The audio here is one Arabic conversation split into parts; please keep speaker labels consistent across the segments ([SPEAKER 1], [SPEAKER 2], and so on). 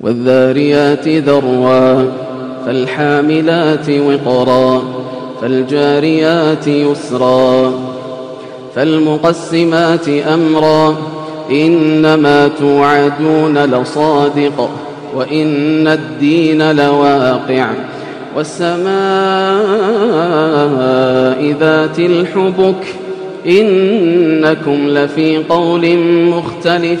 [SPEAKER 1] والذاريات ذروا فالحاملات وقرا فالجاريات يسرا فالمقسمات أمرا إنما توعدون لصادق وإن الدين لواقع والسماء ذات الحبك إنكم لفي قول مختلف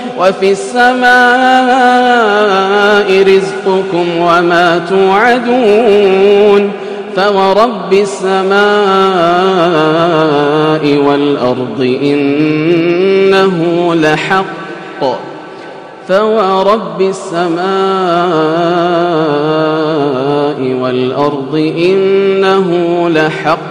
[SPEAKER 1] وفي السماء رزقكم وما توعدون فورب السماء والأرض إنه لحق فورب السماء والأرض إنه لحق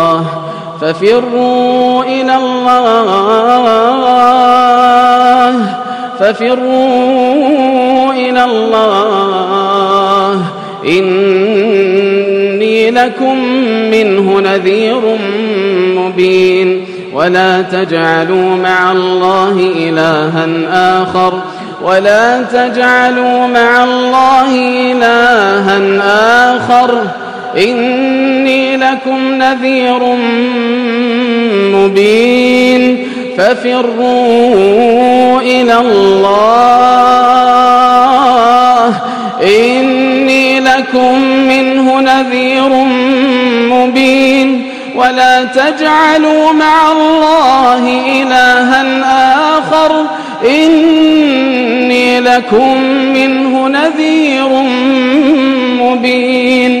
[SPEAKER 1] ففروا إلى الله ففروا إلى الله. إني لكم منه نذير مبين. ولا تجعلوا مع الله إلها آخر. ولا تجعلوا مع الله إلها آخر. إني لكم نذير مبين. ففروا إلى الله. إني لكم منه نذير مبين. ولا تجعلوا مع الله إلها آخر. إني لكم منه نذير مبين.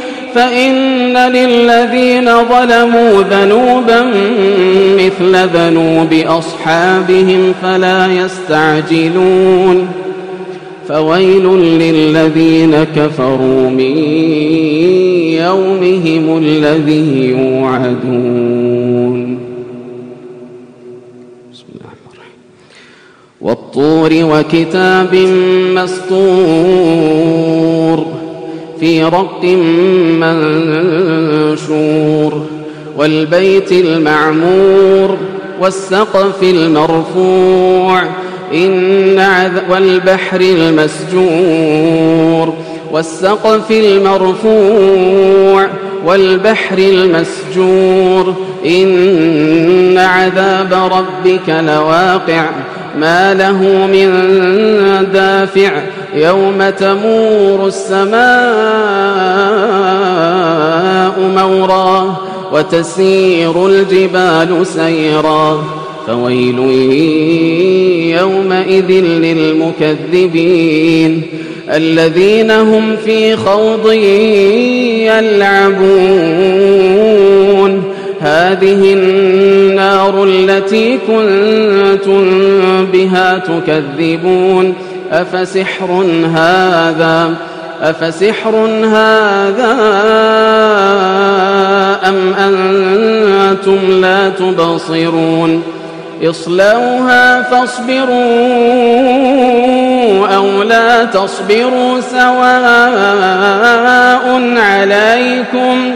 [SPEAKER 1] فإن للذين ظلموا ذنوبا مثل ذنوب أصحابهم فلا يستعجلون فويل للذين كفروا من يومهم الذي يوعدون بسم الله والطور وكتاب مسطور في رق منشور والبيت المعمور والسقف المرفوع إن عذ والبحر المسجور والسقف المرفوع والبحر المسجور إن عذاب ربك لواقع ما له من دافع يوم تمور السماء مورا وتسير الجبال سيرا فويل يومئذ للمكذبين الذين هم في خوض يلعبون هذه النار التي كنتم بها تكذبون أفسحر هذا؟ أفسحر هذا أم أنتم لا تبصرون؟ اصلوها فاصبروا أو لا تصبروا سواء عليكم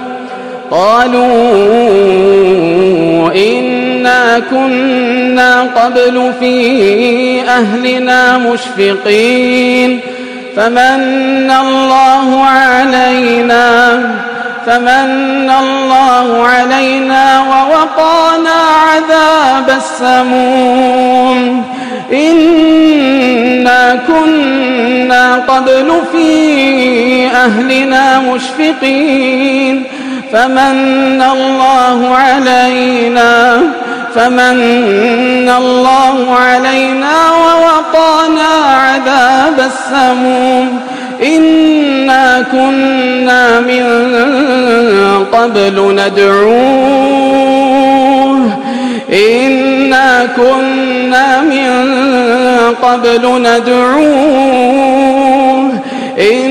[SPEAKER 1] قالوا إنا كنا قبل في أهلنا مشفقين فمن الله علينا فمن الله علينا ووقانا عذاب السموم إنا كنا قبل في أهلنا مشفقين فمن الله علينا فمن الله علينا ووقانا عذاب السموم. إنا كنا من قبل ندعوه. إنا كنا من قبل ندعوه. إن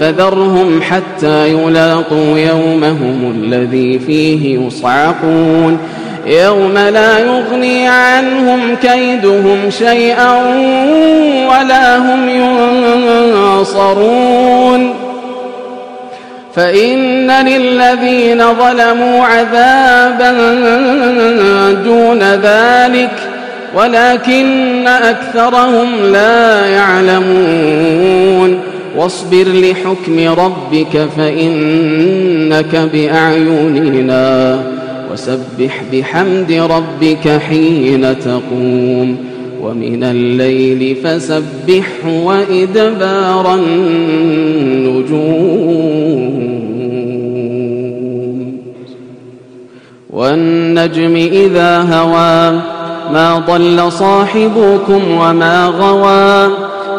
[SPEAKER 1] فذرهم حتى يلاقوا يومهم الذي فيه يصعقون. يوم لا يغني عنهم كيدهم شيئا ولا هم ينصرون. فإن للذين ظلموا عذابا دون ذلك ولكن أكثرهم لا يعلمون. واصبر لحكم ربك فإنك بأعيننا وسبح بحمد ربك حين تقوم ومن الليل فسبح وإدبار النجوم والنجم إذا هوى ما ضل صاحبكم وما غوى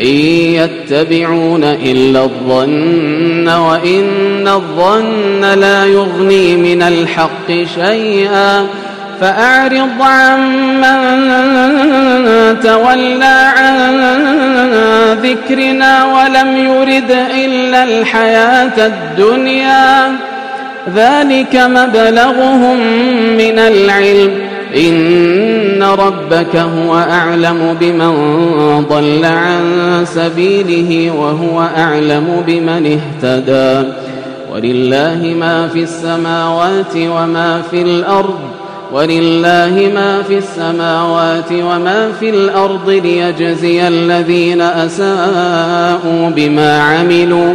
[SPEAKER 1] إن يتبعون إلا الظن وإن الظن لا يغني من الحق شيئا فأعرض عن من تولى عن ذكرنا ولم يرد إلا الحياة الدنيا ذلك مبلغهم من العلم ان ربك هو اعلم بمن ضل عن سبيله وهو اعلم بمن اهتدى ولله ما في السماوات وما في الأرض ولله ما في السماوات وما في الأرض ليجزي الذين اساءوا بما عملوا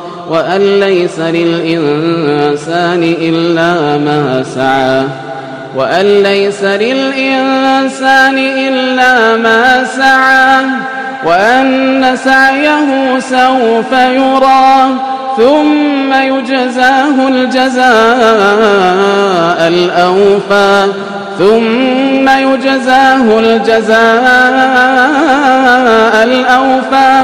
[SPEAKER 1] وأن ليس للإنسان إلا ما سعى وأن ليس للإنسان إلا ما سعى وأن سعيه سوف يرى ثم يجزاه الجزاء الأوفى ثم يجزاه الجزاء الأوفى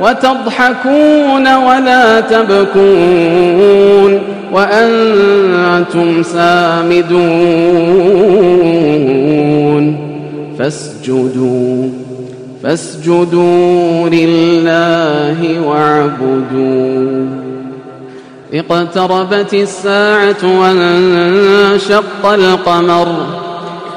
[SPEAKER 1] وتضحكون ولا تبكون وأنتم سامدون فاسجدوا فاسجدوا لله واعبدوا. اقتربت الساعة وانشق القمر.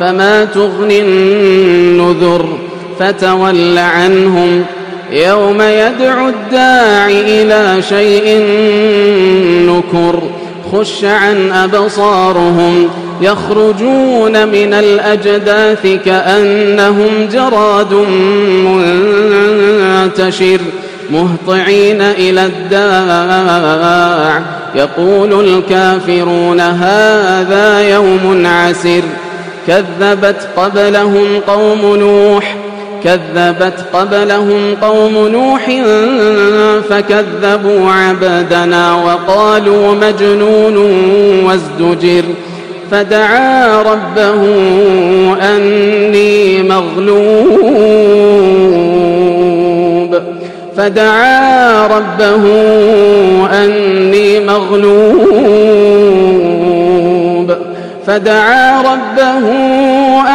[SPEAKER 1] فما تغني النذر فتول عنهم يوم يدعو الداعي إلى شيء نكر خش عن أبصارهم يخرجون من الأجداث كأنهم جراد منتشر مهطعين إلى الداع يقول الكافرون هذا يوم عسر كذبت قبلهم قوم نوح كذبت قبلهم قوم نوح فكذبوا عبدنا وقالوا مجنون وازدجر فدعا ربه أني مغلوب فدعا ربه أني مغلوب. فدعا ربه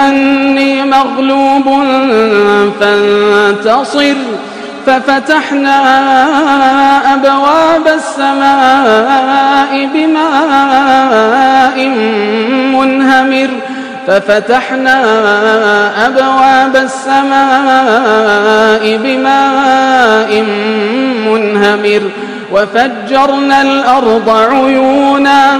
[SPEAKER 1] أني مغلوب فانتصر. ففتحنا أبواب السماء بماء منهمر. ففتحنا أبواب السماء بماء منهمر. وفجرنا الأرض عيوناً.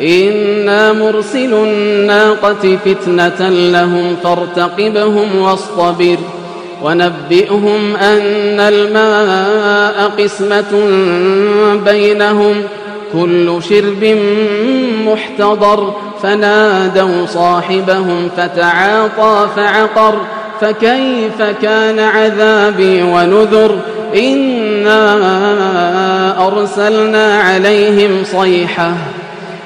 [SPEAKER 1] إنا مرسل الناقة فتنة لهم فارتقبهم واصطبر ونبئهم أن الماء قسمة بينهم كل شرب محتضر فنادوا صاحبهم فتعاطى فعقر فكيف كان عذابي ونذر إنا أرسلنا عليهم صيحة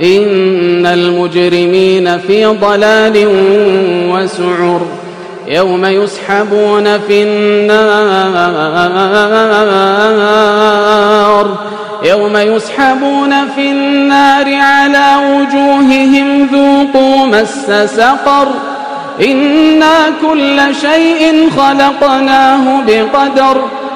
[SPEAKER 1] إن المجرمين في ضلال وسعر يوم يسحبون في النار يوم يسحبون في النار على وجوههم ذوقوا مس سقر إنا كل شيء خلقناه بقدر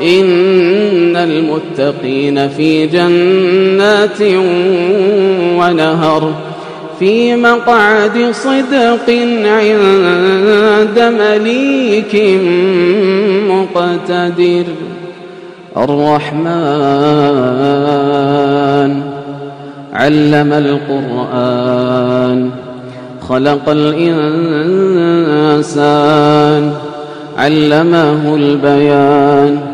[SPEAKER 1] ان المتقين في جنات ونهر في مقعد صدق عند مليك مقتدر الرحمن علم القرآن خلق الإنسان علمه البيان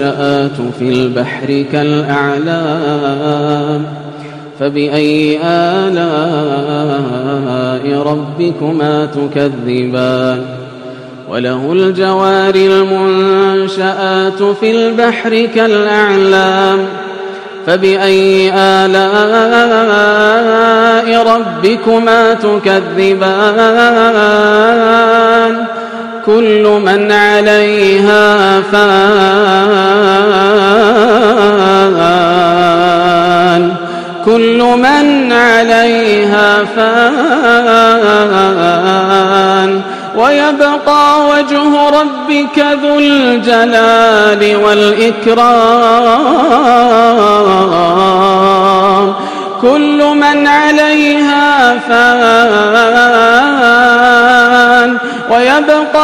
[SPEAKER 1] المنشآت في البحر كالأعلام فبأي آلاء ربكما تكذبان وله الجوار المنشآت في البحر كالأعلام فبأي آلاء ربكما تكذبان كل من عليها فان. كل من عليها فان. ويبقى وجه ربك ذو الجلال والإكرام. كل من عليها فان. ويبقى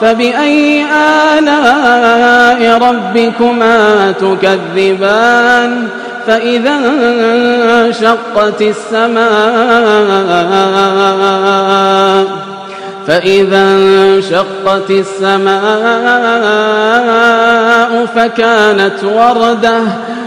[SPEAKER 1] فبأي آلاء ربكما تكذبان؟ فإذا انشقت السماء فإذا انشقت السماء فكانت وردة.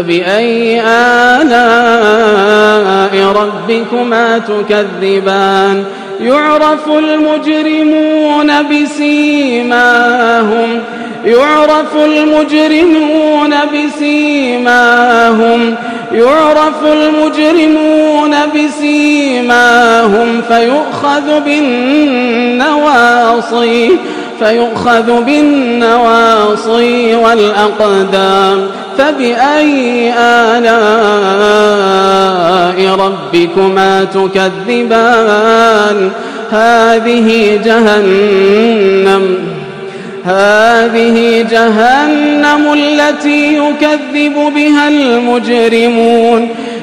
[SPEAKER 1] فبأي آلاء ربكما تكذبان يعرف المجرمون بسيماهم يعرف المجرمون بسيماهم يعرف المجرمون بسيماهم فيؤخذ بالنواصي فيؤخذ بالنواصي والأقدام فبأي آلاء ربكما تكذبان؟ هذه جهنم هذه جهنم التي يكذب بها المجرمون.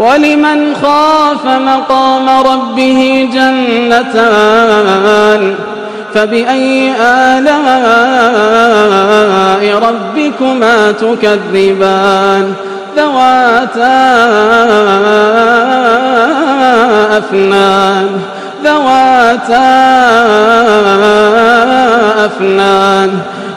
[SPEAKER 1] ولمن خاف مقام ربه جنتان فبأي آلاء ربكما تكذبان ذواتا أفنان ذواتا أفنان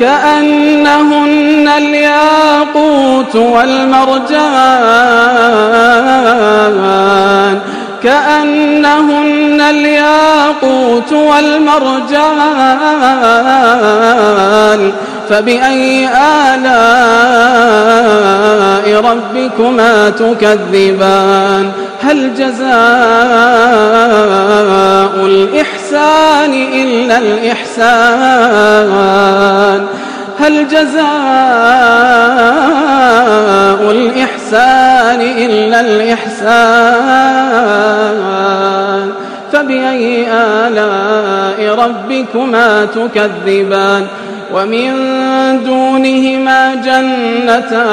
[SPEAKER 1] كأنهن الياقوت والمرجان. كأنهن الياقوت والمرجان. فبأي آلاء ربكما تكذبان؟ هل جزاء الإحسان إلا الإحسان؟ هل جزاء الإحسان إلا الإحسان؟ فبأي آلاء ربكما تكذبان؟ ومن دونهما جنتان.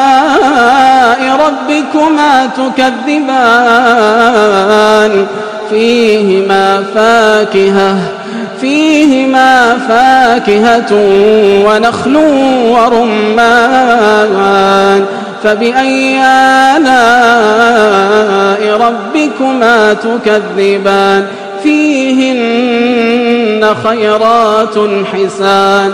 [SPEAKER 1] ربكما تكذبان. فيهما فاكهة فيهما فاكهة ونخل ورمان. فبأي آلاء ربكما تكذبان؟ فيهن خيرات حسان.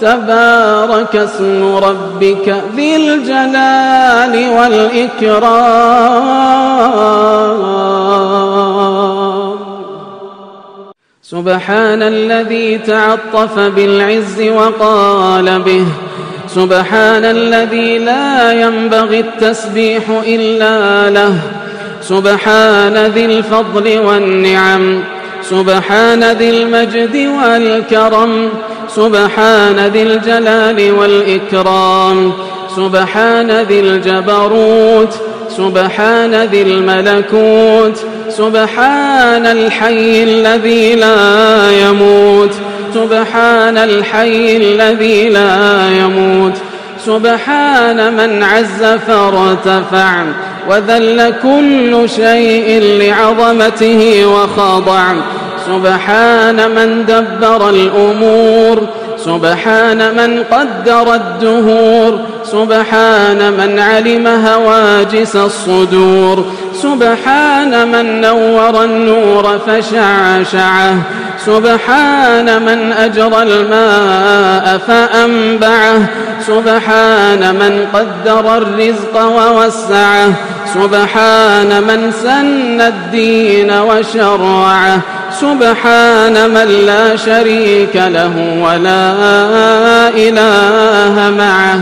[SPEAKER 1] تبارك اسم ربك ذي الجلال والإكرام. سبحان الذي تعطف بالعز وقال به. سبحان الذي لا ينبغي التسبيح إلا له. سبحان ذي الفضل والنعم. سبحان ذي المجد والكرم. سبحان ذي الجلال والإكرام سبحان ذي الجبروت سبحان ذي الملكوت سبحان الحي الذي لا يموت سبحان الحي الذي لا يموت سبحان من عز فرتفع وذل كل شيء لعظمته وخضع. سبحان من دبر الأمور سبحان من قدر الدهور سبحان من علم هواجس الصدور سبحان من نور النور فشعشعه سبحان من أجرى الماء فأنبعه. سبحان من قدر الرزق ووسعه. سبحان من سن الدين وشرعه. سبحان من لا شريك له ولا إله معه.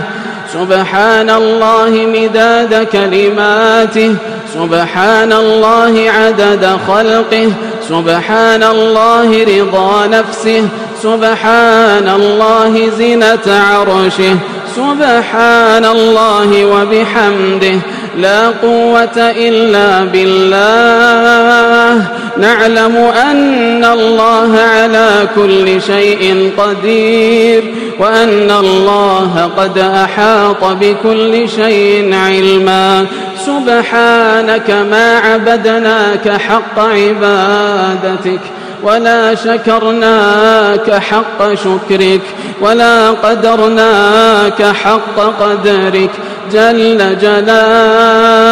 [SPEAKER 1] سبحان الله مداد كلماته. سبحان الله عدد خلقه سبحان الله رضا نفسه سبحان الله زنة عرشه سبحان الله وبحمده لا قوة إلا بالله. نعلم أن الله على كل شيء قدير وأن الله قد أحاط بكل شيء علما. سبحانك ما عبدناك حق عبادتك ولا شكرناك حق شكرك ولا قدرناك حق قدرك. جل جلالك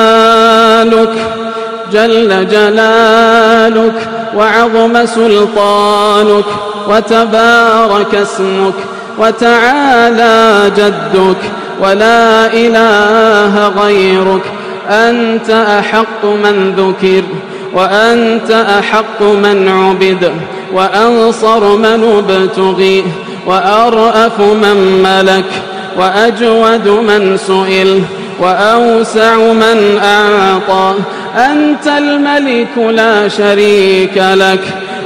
[SPEAKER 1] جل جلالك وعظم سلطانك وتبارك اسمك وتعالى جدك ولا إله غيرك أنت أحق من ذكر وأنت أحق من عبد وأنصر من ابتغي وأرأف من ملك وأجود من سئل وأوسع من أعطى. أنت الملك لا شريك لك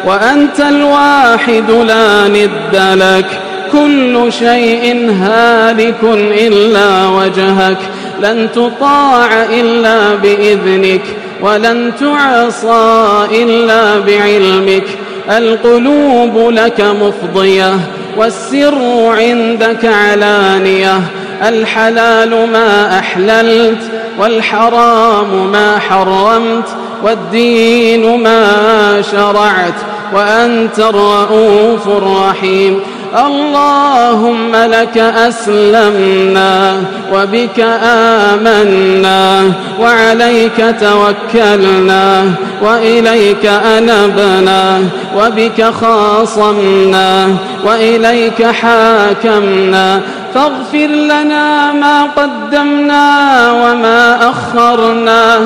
[SPEAKER 1] وأنت الواحد لا ند لك. كل شيء هالك إلا وجهك. لن تطاع إلا بإذنك ولن تعصى إلا بعلمك. القلوب لك مفضية والسر عندك علانية. الحلال ما أحللت والحرام ما حرمت والدين ما شرعت وأنت الرؤوف الرحيم. اللهم لك أسلمنا وبك آمنا وعليك توكلنا وإليك أنبنا وبك خاصمنا وإليك حاكمنا فاغفر لنا ما قدمنا وما أخرنا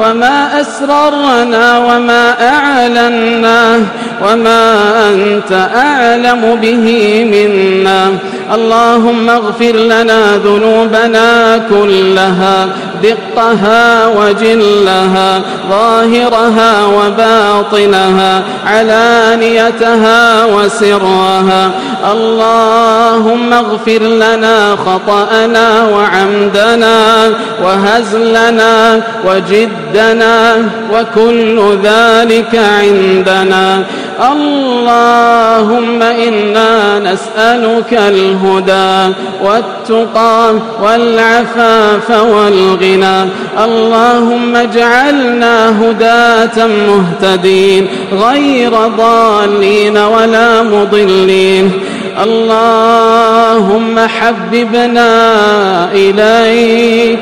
[SPEAKER 1] وما أسررنا وما أعلنا وما أنت أعلم به منا. اللهم اغفر لنا ذنوبنا كلها دقها وجلها ظاهرها وباطنها علانيتها وسرها. اللهم اغفر لنا لنا خطأنا وعمدنا وهزلنا وجدنا وكل ذلك عندنا. اللهم إنا نسألك الهدى والتقى والعفاف والغنى. اللهم اجعلنا هداة مهتدين غير ضالين ولا مضلين. اللهم حببنا إليك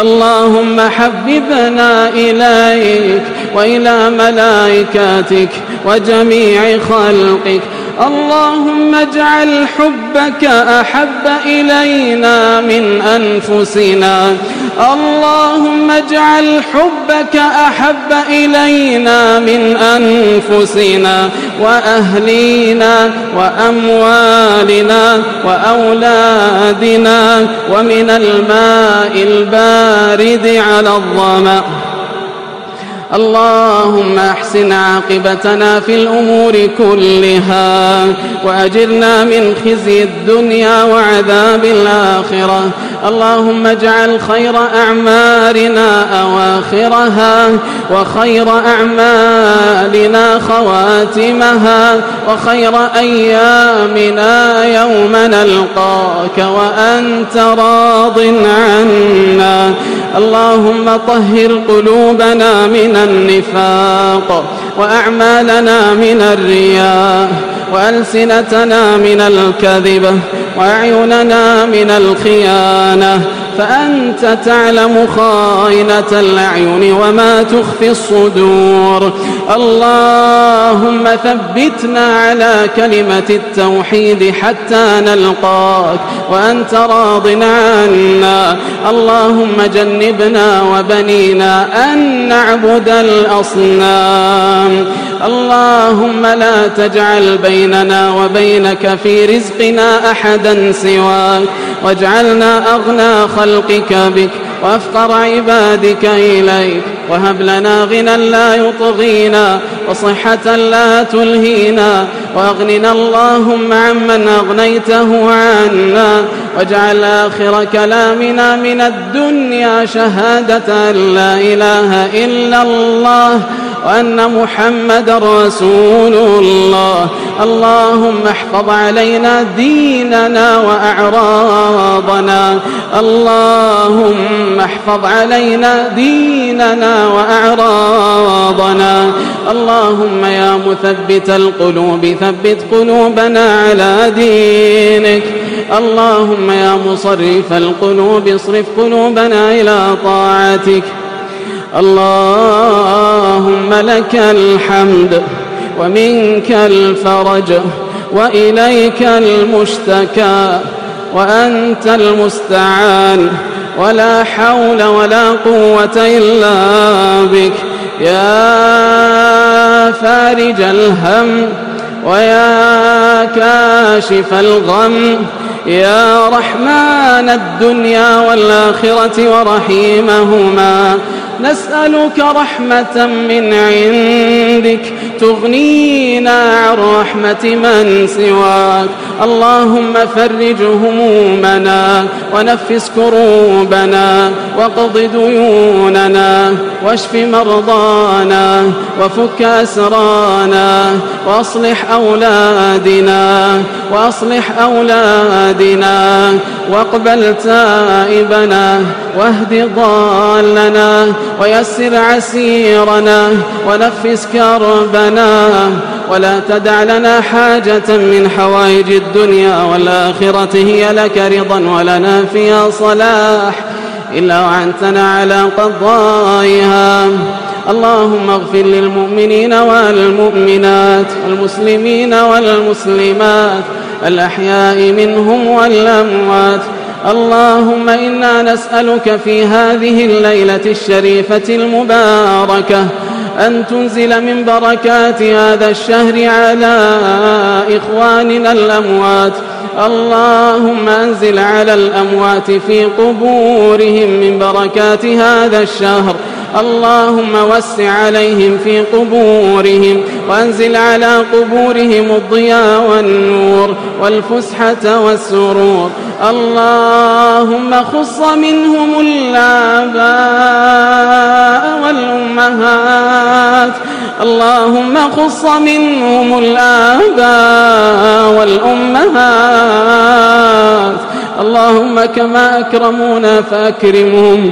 [SPEAKER 1] اللهم حببنا إليك وإلى ملائكاتك وجميع خلقك اللهم اجعل حبك أحب إلينا من أنفسنا. اللهم اجعل حبك أحب إلينا من أنفسنا وأهلينا وأموالنا وأولادنا ومن الماء البارد على الظمأ. اللهم احسن عاقبتنا في الأمور كلها وأجرنا من خزي الدنيا وعذاب الآخرة. اللهم اجعل خير أعمارنا أواخرها وخير أعمالنا خواتمها وخير أيامنا يوم نلقاك وأنت راض عنا. اللهم طهر قلوبنا من النفاق وأعمالنا من الرياء وألسنتنا من الكذب وأعيننا من الخيانة فأنت تعلم خائنة الأعين وما تخفي الصدور. اللهم ثبتنا على كلمة التوحيد حتى نلقاك وأنت راض عنا. اللهم جنبنا وبنينا أن نعبد الأصنام. اللهم لا تجعل بيننا وبينك في رزقنا أحدا سواك. واجعلنا أغنى خلقنا خلقك بك وأفقر عبادك إليك وهب لنا غنى لا يطغينا وصحة لا تلهينا وأغننا اللهم عمن أغنيته عنا واجعل آخر كلامنا من الدنيا شهادة أن لا إله إلا الله وأن محمد رسول الله اللهم احفظ علينا ديننا وأعراضنا اللهم اللهم احفظ علينا ديننا وأعراضنا. اللهم يا مثبت القلوب ثبت قلوبنا على دينك. اللهم يا مصرف القلوب اصرف قلوبنا إلى طاعتك. اللهم لك الحمد ومنك الفرج وإليك المشتكى وأنت المستعان. ولا حول ولا قوة إلا بك. يا فارج الهم ويا كاشف الغم. يا رحمن الدنيا والآخرة ورحيمهما. نسألك رحمة من عندك تغنينا عن رحمة من سواك. اللهم فرج همومنا ونفس كروبنا وقض ديوننا واشف مرضانا وفك أسرانا وأصلح أولادنا وأصلح أولادنا عبدنا واقبل تائبنا واهد ضالنا ويسر عسيرنا ونفس كربنا ولا تدع لنا حاجة من حوائج الدنيا والآخرة هي لك رضا ولنا فيها صلاح إلا وعنتنا على قضائها اللهم اغفر للمؤمنين والمؤمنات والمسلمين والمسلمات الأحياء منهم والأموات. اللهم إنا نسألك في هذه الليلة الشريفة المباركة أن تنزل من بركات هذا الشهر على إخواننا الأموات. اللهم أنزل على الأموات في قبورهم من بركات هذا الشهر. اللهم وسع عليهم في قبورهم وانزل على قبورهم الضياء والنور والفسحة والسرور اللهم خص منهم الآباء والأمهات اللهم خص منهم الآباء والأمهات اللهم كما أكرمونا فأكرمهم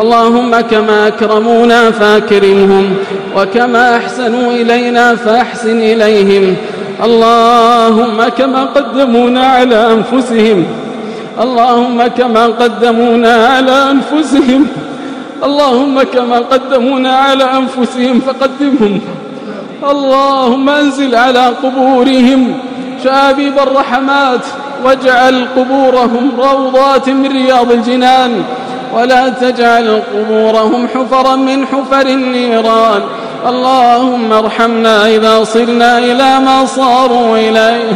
[SPEAKER 1] اللهم كما أكرمونا فاكرمهم وكما أحسنوا إلينا فأحسن إليهم اللهم كما قدمونا على أنفسهم اللهم كما قدمونا على أنفسهم اللهم كما قدمونا على أنفسهم فقدمهم اللهم انزل على قبورهم شابيب الرحمات واجعل قبورهم روضات من رياض الجنان ولا تجعل قبورهم حفرا من حفر النيران. اللهم ارحمنا إذا صرنا إلى ما صاروا إليه.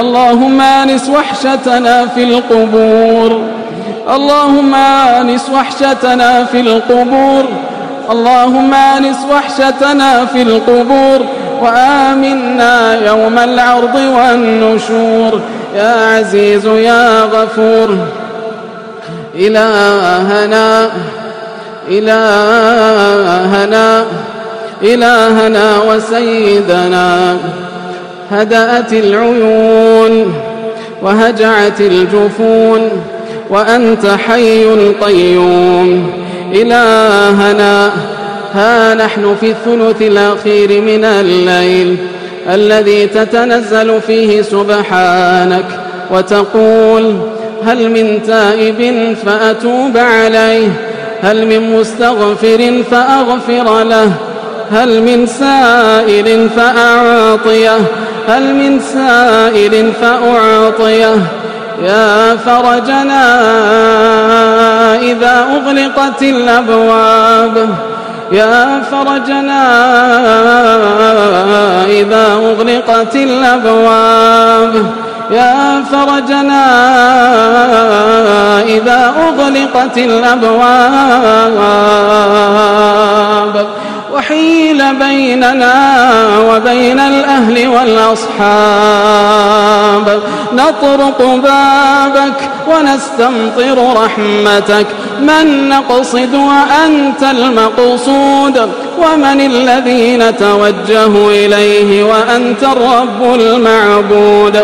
[SPEAKER 1] اللهم آنس وحشتنا في القبور. اللهم آنس وحشتنا في القبور. اللهم آنس وحشتنا في القبور. وآمنا يوم العرض والنشور. يا عزيز يا غفور. إلهنا إلهنا إلهنا وسيدنا. هدأت العيون وهجعت الجفون وأنت حي قيوم. إلهنا ها نحن في الثلث الأخير من الليل الذي تتنزل فيه سبحانك وتقول هل من تائب فأتوب عليه؟ هل من مستغفر فأغفر له؟ هل من سائل فأعطيه؟ هل من سائل فأعطيه؟ يا فرجنا إذا أغلقت الأبواب يا فرجنا إذا أغلقت الأبواب يا فرجنا إذا أغلقت الأبواب وحيل بيننا وبين الأهل والأصحاب نطرق بابك ونستمطر رحمتك من نقصد وأنت المقصود ومن الذين توجهوا إليه وأنت الرب المعبود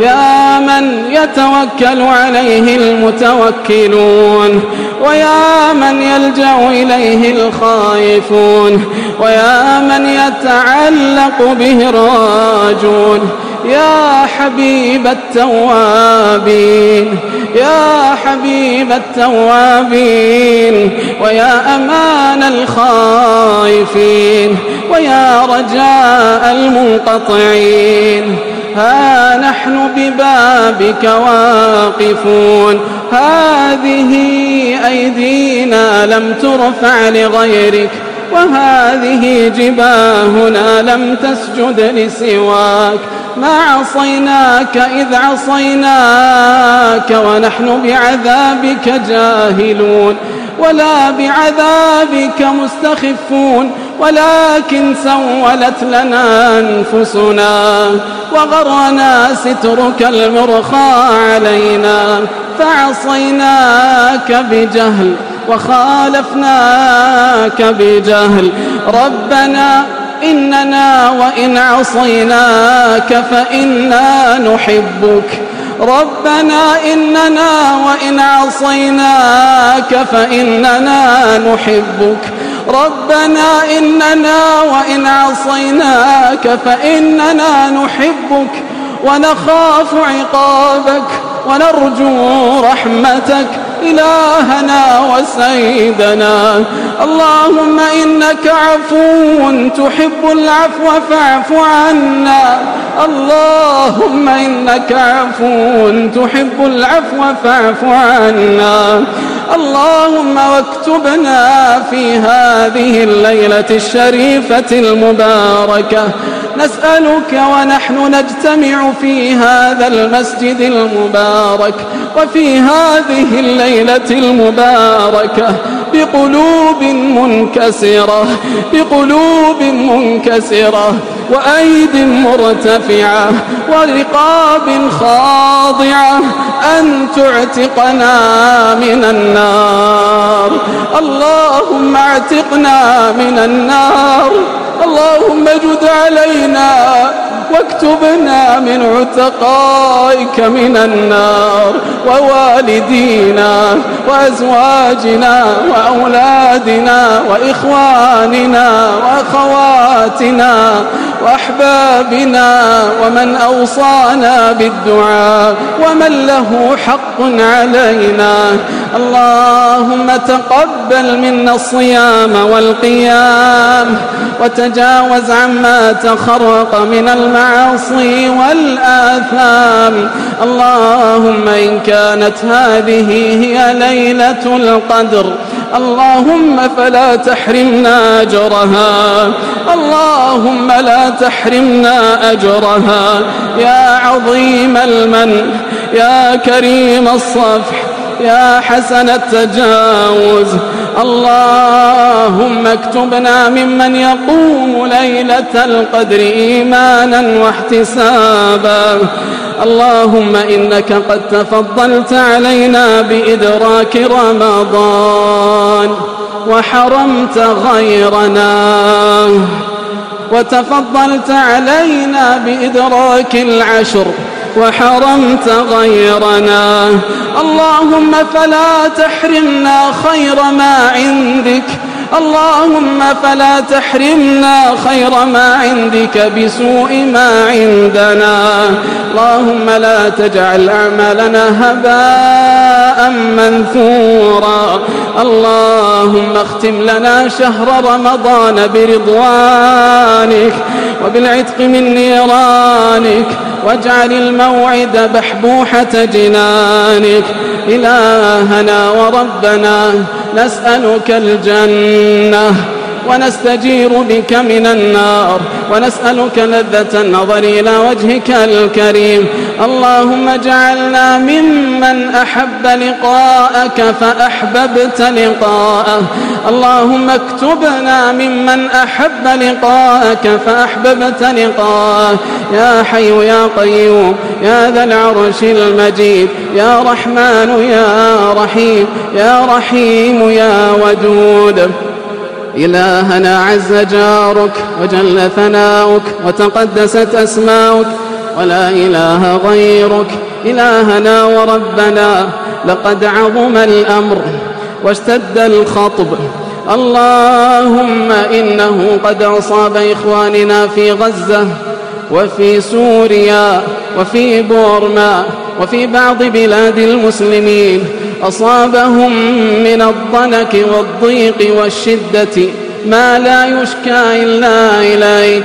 [SPEAKER 1] يا من يتوكل عليه المتوكلون ويا من يلجأ إليه الخائفون ويا من يتعلق به الراجون يا حبيب التوابين يا حبيب التوابين ويا أمان الخائفين ويا رجاء المنقطعين. ها نحن ببابك واقفون هذه أيدينا لم ترفع لغيرك. وهذه جباهنا لم تسجد لسواك ما عصيناك إذ عصيناك ونحن بعذابك جاهلون ولا بعذابك مستخفون. ولكن سولت لنا أنفسنا وغرنا سترك المرخى علينا فعصيناك بجهل وخالفناك بجهل ربنا إننا وإن عصيناك فإنا نحبك ربنا إننا وإن عصيناك فإننا نحبك ربنا إننا وإن عصيناك فإننا نحبك ونخاف عقابك ونرجو رحمتك إلهنا وسيدنا. اللهم إنك عفو تحب العفو فاعف عنا. اللهم إنك عفو تحب العفو فاعف عنا. اللهم واكتبنا في هذه الليلة الشريفة المباركة. نسألك ونحن نجتمع في هذا المسجد المبارك وفي هذه الليلة المباركة بقلوب منكسرة بقلوب منكسرة. وأيد مرتفعة ورقاب خاضعة أن تعتقنا من النار. اللهم اعتقنا من النار. اللهم جد علينا واكتبنا من عتقائك من النار ووالدينا وأزواجنا وأولادنا وإخواننا وأخواتنا وأحبابنا ومن أوصانا بالدعاء ومن له حق علينا اللهم تقبل منا الصيام والقيام وتجعلنا وتجاوز عما تخرق من المعاصي والآثام. اللهم إن كانت هذه هي ليلة القدر. اللهم فلا تحرمنا أجرها. اللهم لا تحرمنا أجرها. يا عظيم المن يا كريم الصفح يا حسن التجاوز. اللهم اكتبنا ممن يقوم ليلة القدر إيمانا واحتسابا. اللهم إنك قد تفضلت علينا بإدراك رمضان وحرمت غيرنا وتفضلت علينا بإدراك العشر. وحرمت غيرنا. اللهم فلا تحرمنا خير ما عندك. اللهم فلا تحرمنا خير ما عندك بسوء ما عندنا. اللهم لا تجعل أعمالنا هباء منثورا. اللهم اختم لنا شهر رمضان برضوانك وبالعتق من نيرانك. واجعل الموعد بحبوحة جنانك. إلهنا وربنا نسألك الجنة. الجنة ونستجير بك من النار ونسألك لذة النظر إلى وجهك الكريم اللهم اجعلنا ممن أحب لقاءك فأحببت لقاءه اللهم اكتبنا ممن أحب لقاءك فأحببت لقاءه يا حي يا قيوم يا ذا العرش المجيد يا رحمن يا رحيم يا رحيم يا ودود إلهنا عز جارك وجل ثناؤك وتقدست أسماؤك ولا إله غيرك إلهنا وربنا لقد عظم الأمر واشتد الخطب اللهم إنه قد أصاب إخواننا في غزة وفي سوريا وفي بورما وفي بعض بلاد المسلمين أصابهم من الضنك والضيق والشدة ما لا يشكى إلا إليك.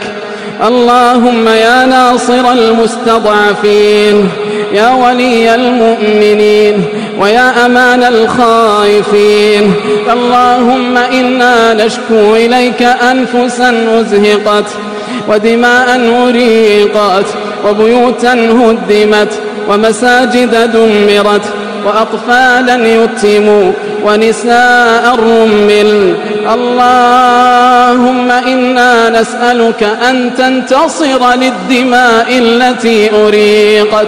[SPEAKER 1] اللهم يا ناصر المستضعفين يا ولي المؤمنين ويا أمان الخائفين. اللهم إنا نشكو إليك أنفسا أزهقت ودماء أريقت وبيوتا هدمت ومساجد دمرت. وأطفالا يتموا ونساء الرمل. اللهم إنا نسألك أن تنتصر للدماء التي أريقت.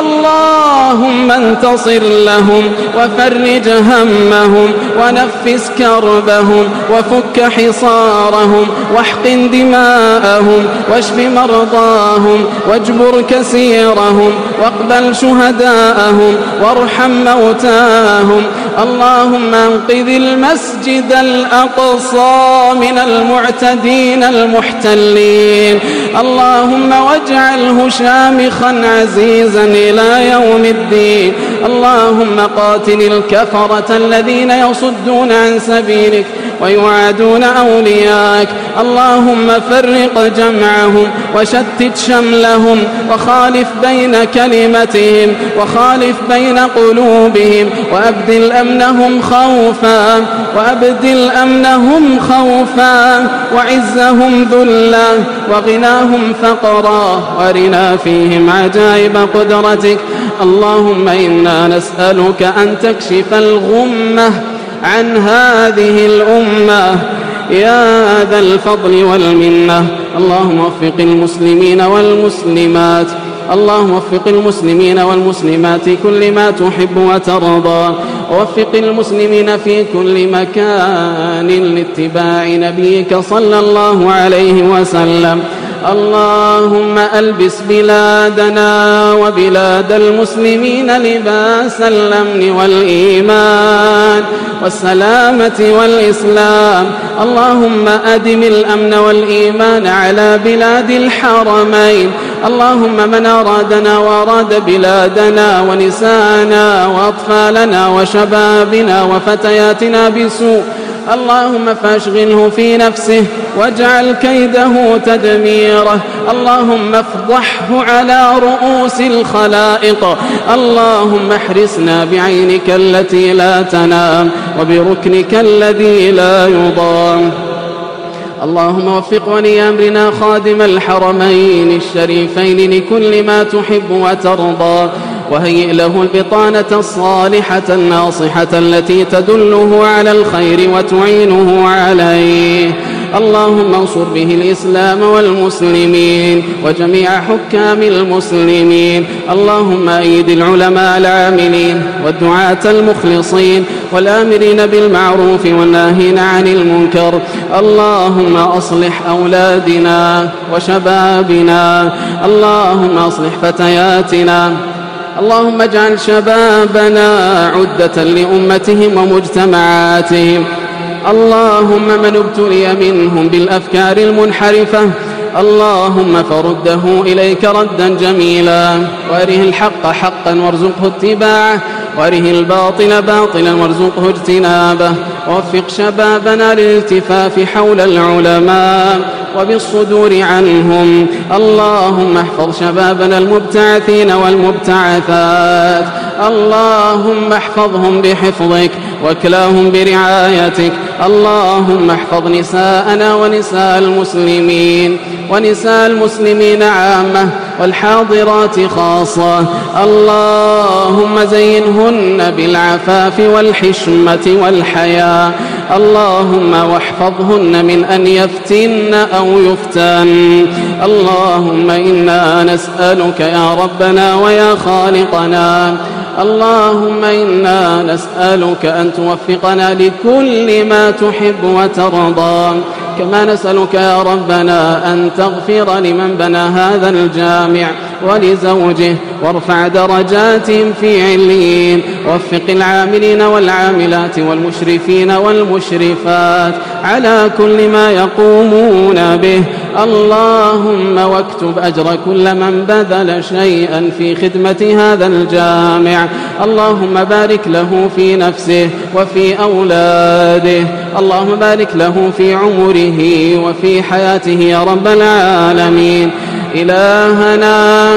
[SPEAKER 1] اللهم انتصر لهم وفرج همهم ونفس كربهم وفك حصارهم واحقن دماءهم واشف مرضاهم واجبر كسيرهم واقبل شهداءهم وارحم موتاهم. اللهم اللهم انقذ المسجد الأقصى من المعتدين المحتلين. اللهم واجعله شامخا عزيزا إلى يوم الدين. اللهم قاتل الكفرة الذين يصدون عن سبيلك. ويعادون أولياك. اللهم فرق جمعهم وشتت شملهم وخالف بين كلمتهم وخالف بين قلوبهم وأبدل أمنهم خوفا وأبدل أمنهم خوفا وعزهم ذلا وغناهم فقرا وارنا فيهم عجائب قدرتك. اللهم إنا نسألك أن تكشف الغمة عن هذه الأمة. يا ذا الفضل والمنة. اللهم وفق المسلمين والمسلمات. اللهم وفق المسلمين والمسلمات. كل ما تحب وترضى. وفق المسلمين في كل مكان لاتباع نبيك صلى الله عليه وسلم. اللهم ألبس بلادنا وبلاد المسلمين لباس الأمن والإيمان والسلامة والإسلام. اللهم أدم الأمن والإيمان على بلاد الحرمين. اللهم من أرادنا وأراد بلادنا ونساءنا وأطفالنا وشبابنا وفتياتنا بسوء اللهم فاشغله في نفسه واجعل كيده تدميره. اللهم افضحه على رؤوس الخلائق. اللهم احرسنا بعينك التي لا تنام وبركنك الذي لا يضام. اللهم وفق ولي أمرنا خادم الحرمين الشريفين لكل ما تحب وترضى. وهيئ له البطانة الصالحة الناصحة التي تدله على الخير وتعينه عليه. اللهم انصر به الإسلام والمسلمين وجميع حكام المسلمين. اللهم أيد العلماء العاملين والدعاة المخلصين والآمرين بالمعروف والناهين عن المنكر. اللهم أصلح أولادنا وشبابنا. اللهم أصلح فتياتنا اللهم اجعل شبابنا عدة لأمتهم ومجتمعاتهم. اللهم من ابتلي منهم بالأفكار المنحرفة. اللهم فرده إليك ردا جميلا. وأره الحق حقا وارزقه اتباعه. واره الباطل باطلا وارزقه اجتنابه ووفق شبابنا للالتفاف حول العلماء وبالصدور عنهم اللهم احفظ شبابنا المبتعثين والمبتعثات اللهم احفظهم بحفظك واكلاهم برعايتك. اللهم احفظ نساءنا ونساء المسلمين ونساء المسلمين عامة والحاضرات خاصة. اللهم زينهن بالعفاف والحشمة والحياة اللهم واحفظهن من أن يفتن أو يفتن. اللهم إنا نسألك يا ربنا ويا خالقنا اللهم إنا نسألك أن توفقنا لكل ما تحب وترضى. كما نسألك يا ربنا أن تغفر لمن بنى هذا الجامع. ولزوجه وارفع درجاتهم في عليين. وفق العاملين والعاملات والمشرفين والمشرفات على كل ما يقومون به. اللهم واكتب أجر كل من بذل شيئا في خدمة هذا الجامع. اللهم بارك له في نفسه وفي أولاده. اللهم بارك له في عمره وفي حياته يا رب العالمين. إلهنا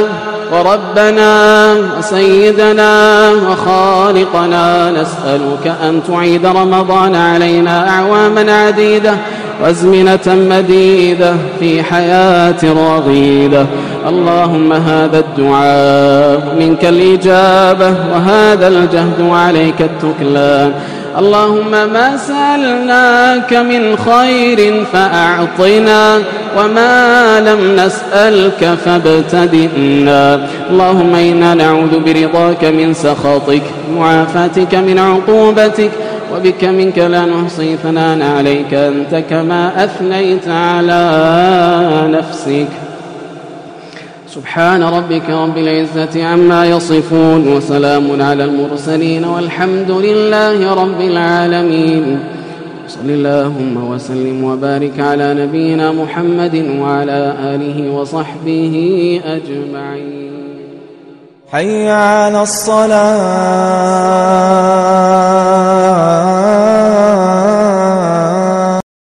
[SPEAKER 1] وربنا وسيدنا وخالقنا نسألك أن تعيد رمضان علينا أعواما عديدة وأزمنة مديدة في حياة رغيدة اللهم هذا الدعاء منك الإجابة وهذا الجهد عليك التكلان. اللهم ما سألناك من خير فأعطنا وما لم نسألك فابتدئنا. اللهم إنا نعوذ برضاك من سخطك معافاتك من عقوبتك وبك منك لا نحصي ثنان عليك أنت كما أثنيت على نفسك. سبحان ربك رب العزة عما يصفون وسلام على المرسلين والحمد لله رب العالمين. صل اللهم وسلم وبارك على نبينا محمد وعلى آله وصحبه أجمعين.
[SPEAKER 2] حي على الصلاة.